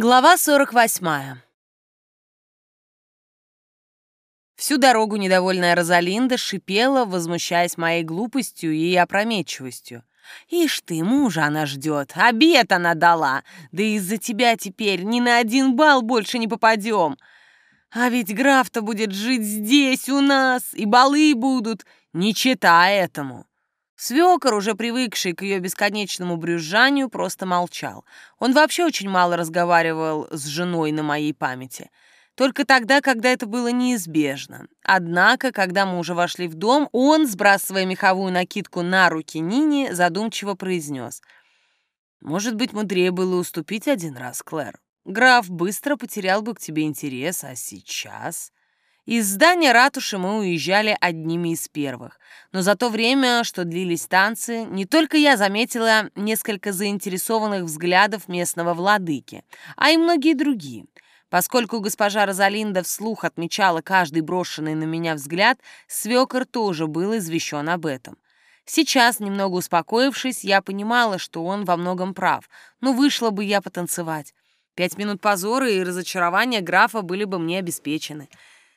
Глава 48. Всю дорогу недовольная Розалинда шипела, возмущаясь моей глупостью и опрометчивостью. «Ишь ты, мужа она ждет, обед она дала, да из-за тебя теперь ни на один бал больше не попадем. А ведь граф-то будет жить здесь у нас, и балы будут, не читая этому». Свекор, уже привыкший к ее бесконечному брюзжанию, просто молчал. Он вообще очень мало разговаривал с женой на моей памяти. Только тогда, когда это было неизбежно. Однако, когда мы уже вошли в дом, он, сбрасывая меховую накидку на руки Нине, задумчиво произнес. «Может быть, мудрее было уступить один раз, Клэр? Граф быстро потерял бы к тебе интерес, а сейчас...» Из здания ратуши мы уезжали одними из первых. Но за то время, что длились танцы, не только я заметила несколько заинтересованных взглядов местного владыки, а и многие другие. Поскольку госпожа Розалинда вслух отмечала каждый брошенный на меня взгляд, свекор тоже был извещен об этом. Сейчас, немного успокоившись, я понимала, что он во многом прав. Ну, вышла бы я потанцевать. Пять минут позора и разочарования графа были бы мне обеспечены.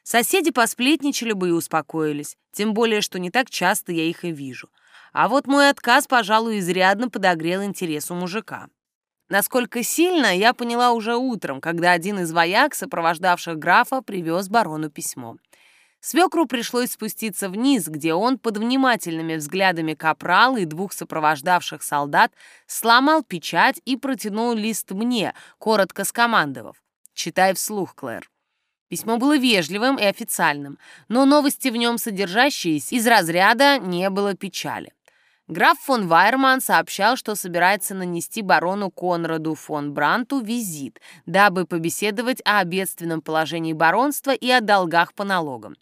Соседи посплетничали бы и успокоились, тем более, что не так часто я их и вижу. А вот мой отказ, пожалуй, изрядно подогрел интерес у мужика. Насколько сильно, я поняла уже утром, когда один из вояк, сопровождавших графа, привез барону письмо. Свекру пришлось спуститься вниз, где он под внимательными взглядами капрала и двух сопровождавших солдат сломал печать и протянул лист мне, коротко скомандовав. «Читай вслух, Клэр». Письмо было вежливым и официальным, но новости в нем содержащиеся из разряда не было печали. Граф фон Вайерман сообщал, что собирается нанести барону Конраду фон Бранту визит, дабы побеседовать о бедственном положении баронства и о долгах по налогам.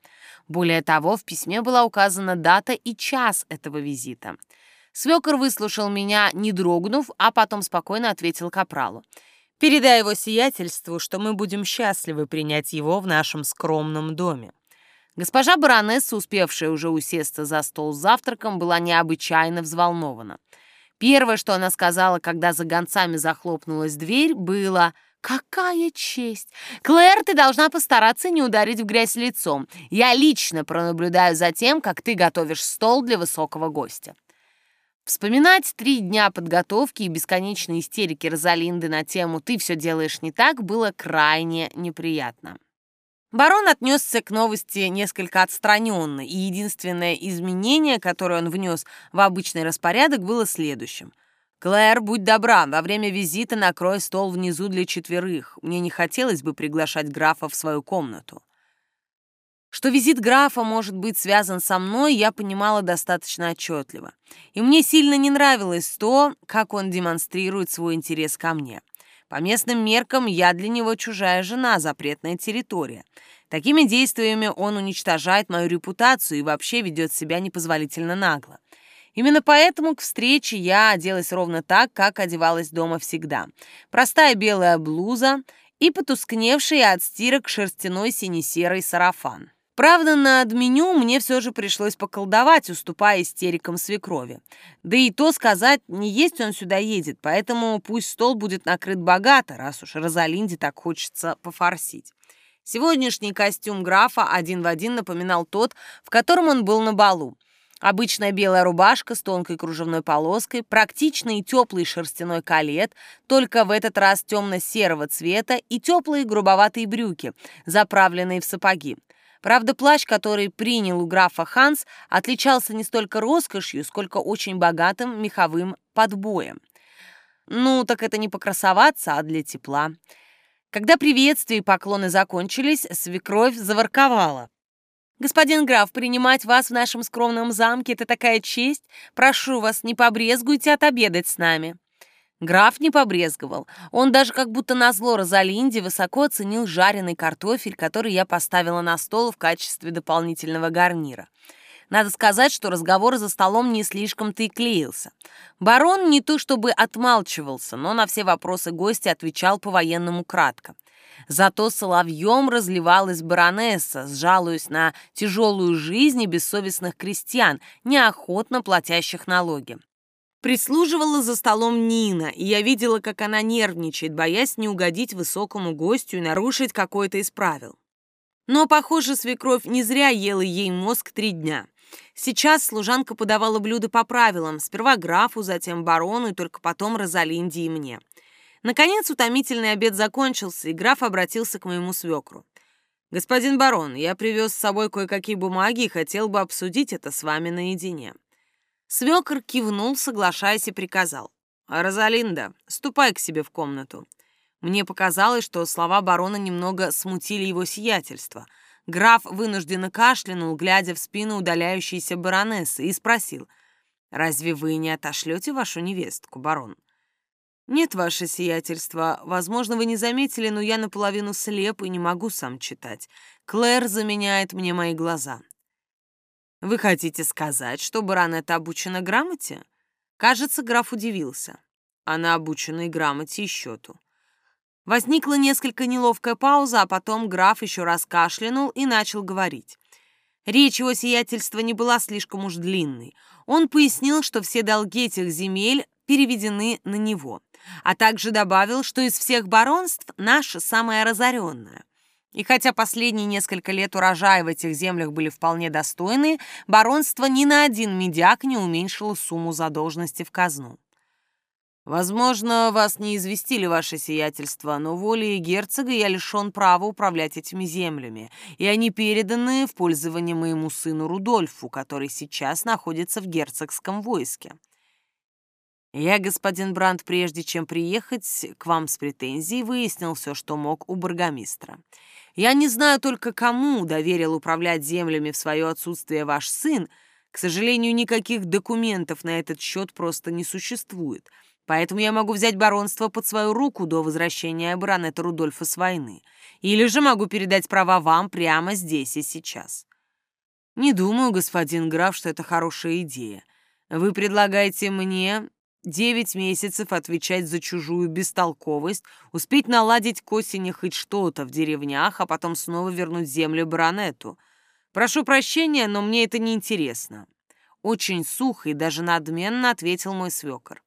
Более того, в письме была указана дата и час этого визита. Свекор выслушал меня, не дрогнув, а потом спокойно ответил капралу. Передай его сиятельству, что мы будем счастливы принять его в нашем скромном доме. Госпожа баронесса, успевшая уже усесться за стол с завтраком, была необычайно взволнована. Первое, что она сказала, когда за гонцами захлопнулась дверь, было «Какая честь! Клэр, ты должна постараться не ударить в грязь лицом. Я лично пронаблюдаю за тем, как ты готовишь стол для высокого гостя». Вспоминать три дня подготовки и бесконечные истерики Розалинды на тему «ты все делаешь не так» было крайне неприятно. Барон отнесся к новости несколько отстраненно, и единственное изменение, которое он внес в обычный распорядок, было следующим. «Клэр, будь добра, во время визита накрой стол внизу для четверых. Мне не хотелось бы приглашать графа в свою комнату». Что визит графа может быть связан со мной, я понимала достаточно отчетливо. И мне сильно не нравилось то, как он демонстрирует свой интерес ко мне. По местным меркам я для него чужая жена, запретная территория. Такими действиями он уничтожает мою репутацию и вообще ведет себя непозволительно нагло. Именно поэтому к встрече я оделась ровно так, как одевалась дома всегда. Простая белая блуза и потускневший от стирок шерстяной сине-серый сарафан. Правда, над меню мне все же пришлось поколдовать, уступая истерикам свекрови. Да и то сказать, не есть он сюда едет, поэтому пусть стол будет накрыт богато, раз уж Розалинде так хочется пофорсить. Сегодняшний костюм графа один в один напоминал тот, в котором он был на балу. Обычная белая рубашка с тонкой кружевной полоской, практичный теплый шерстяной калет, только в этот раз темно-серого цвета и теплые грубоватые брюки, заправленные в сапоги. Правда, плащ, который принял у графа Ханс, отличался не столько роскошью, сколько очень богатым меховым подбоем. Ну, так это не покрасоваться, а для тепла. Когда приветствия и поклоны закончились, свекровь заворковала. «Господин граф, принимать вас в нашем скромном замке — это такая честь. Прошу вас, не побрезгуйте отобедать с нами». Граф не побрезговал. Он даже как будто назло Розалинде высоко оценил жареный картофель, который я поставила на стол в качестве дополнительного гарнира. Надо сказать, что разговор за столом не слишком-то и клеился. Барон не то чтобы отмалчивался, но на все вопросы гостя отвечал по-военному кратко. Зато соловьем разливалась баронесса, сжалуясь на тяжелую жизнь и бессовестных крестьян, неохотно платящих налоги. Прислуживала за столом Нина, и я видела, как она нервничает, боясь не угодить высокому гостю и нарушить какое-то из правил. Но, похоже, свекровь не зря ела ей мозг три дня. Сейчас служанка подавала блюда по правилам, сперва графу, затем барону и только потом Розалинде и мне. Наконец утомительный обед закончился, и граф обратился к моему свекру. «Господин барон, я привез с собой кое-какие бумаги и хотел бы обсудить это с вами наедине». Свекр кивнул, соглашаясь, и приказал. «Розалинда, ступай к себе в комнату». Мне показалось, что слова барона немного смутили его сиятельство. Граф вынужденно кашлянул, глядя в спину удаляющейся баронессы, и спросил, «Разве вы не отошлете вашу невестку, барон?» «Нет, ваше сиятельство. Возможно, вы не заметили, но я наполовину слеп и не могу сам читать. Клэр заменяет мне мои глаза». «Вы хотите сказать, что баронета обучена грамоте?» Кажется, граф удивился. Она обучена и грамоте, и счету. Возникла несколько неловкая пауза, а потом граф еще раз кашлянул и начал говорить. Речь его сиятельства не была слишком уж длинной. Он пояснил, что все долги этих земель переведены на него, а также добавил, что из всех баронств наше самое разоренное. И хотя последние несколько лет урожаи в этих землях были вполне достойные, баронство ни на один медяк не уменьшило сумму задолженности в казну. «Возможно, вас не известили, ваше сиятельство, но волей герцога я лишен права управлять этими землями, и они переданы в пользование моему сыну Рудольфу, который сейчас находится в герцогском войске. Я, господин Брандт, прежде чем приехать к вам с претензией, выяснил все, что мог у бургомистра. Я не знаю только, кому доверил управлять землями в свое отсутствие ваш сын. К сожалению, никаких документов на этот счет просто не существует. Поэтому я могу взять баронство под свою руку до возвращения баронета Рудольфа с войны. Или же могу передать права вам прямо здесь и сейчас. Не думаю, господин граф, что это хорошая идея. Вы предлагаете мне Девять месяцев отвечать за чужую бестолковость, успеть наладить к осени хоть что-то в деревнях, а потом снова вернуть землю баронету. Прошу прощения, но мне это не интересно. Очень сухо и даже надменно ответил мой свекор.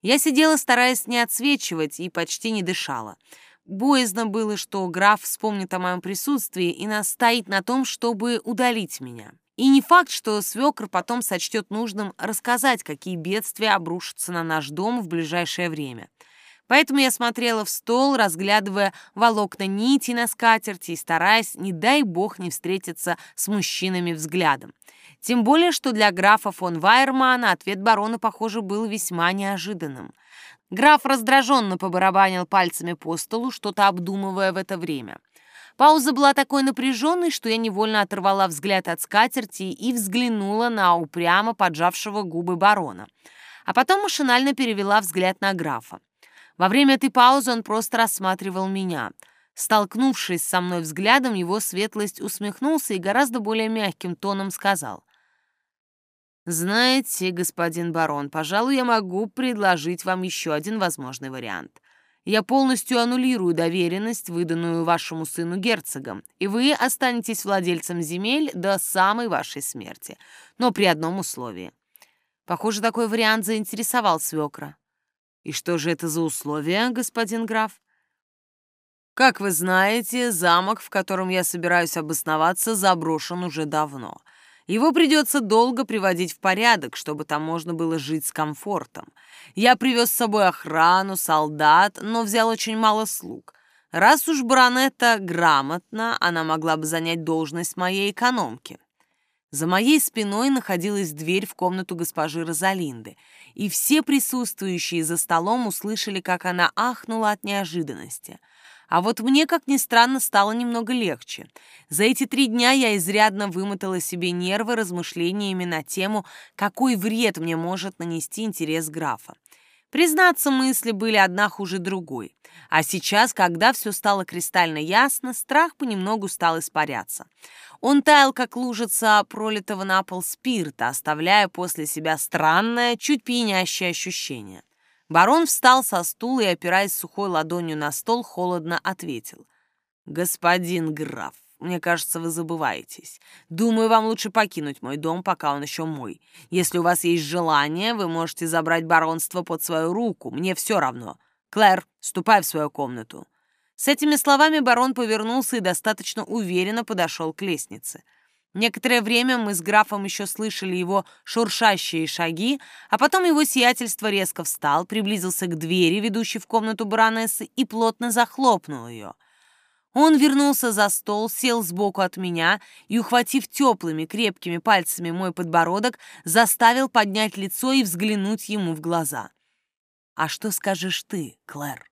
Я сидела, стараясь не отсвечивать, и почти не дышала. Боязно было, что граф вспомнит о моем присутствии и настоит на том, чтобы удалить меня. И не факт, что свекр потом сочтет нужным рассказать, какие бедствия обрушатся на наш дом в ближайшее время. Поэтому я смотрела в стол, разглядывая волокна нити на скатерти и стараясь, не дай бог, не встретиться с мужчинами взглядом. Тем более, что для графа фон Вайермана ответ барона, похоже, был весьма неожиданным. Граф раздраженно побарабанил пальцами по столу, что-то обдумывая в это время. Пауза была такой напряженной, что я невольно оторвала взгляд от скатерти и взглянула на упрямо поджавшего губы барона. А потом машинально перевела взгляд на графа. Во время этой паузы он просто рассматривал меня. Столкнувшись со мной взглядом, его светлость усмехнулся и гораздо более мягким тоном сказал. «Знаете, господин барон, пожалуй, я могу предложить вам еще один возможный вариант. Я полностью аннулирую доверенность, выданную вашему сыну герцогом, и вы останетесь владельцем земель до самой вашей смерти, но при одном условии. Похоже, такой вариант заинтересовал свекра. И что же это за условия, господин граф? Как вы знаете, замок, в котором я собираюсь обосноваться, заброшен уже давно — его придется долго приводить в порядок, чтобы там можно было жить с комфортом. Я привез с собой охрану, солдат, но взял очень мало слуг. Раз уж баронета грамотна, она могла бы занять должность моей экономки. За моей спиной находилась дверь в комнату госпожи Розалинды, и все присутствующие за столом услышали, как она ахнула от неожиданности — а вот мне, как ни странно, стало немного легче. За эти три дня я изрядно вымотала себе нервы размышлениями на тему, какой вред мне может нанести интерес графа. Признаться, мысли были одна хуже другой. А сейчас, когда все стало кристально ясно, страх понемногу стал испаряться. Он таял, как лужица пролитого на пол спирта, оставляя после себя странное, чуть пьянящее ощущение. Барон встал со стула и, опираясь сухой ладонью на стол, холодно ответил. «Господин граф, мне кажется, вы забываетесь. Думаю, вам лучше покинуть мой дом, пока он еще мой. Если у вас есть желание, вы можете забрать баронство под свою руку. Мне все равно. Клэр, ступай в свою комнату». С этими словами барон повернулся и достаточно уверенно подошел к лестнице. Некоторое время мы с графом еще слышали его шуршащие шаги, а потом его сиятельство резко встал, приблизился к двери, ведущей в комнату баронессы, и плотно захлопнул ее. Он вернулся за стол, сел сбоку от меня и, ухватив теплыми, крепкими пальцами мой подбородок, заставил поднять лицо и взглянуть ему в глаза. «А что скажешь ты, Клэр?»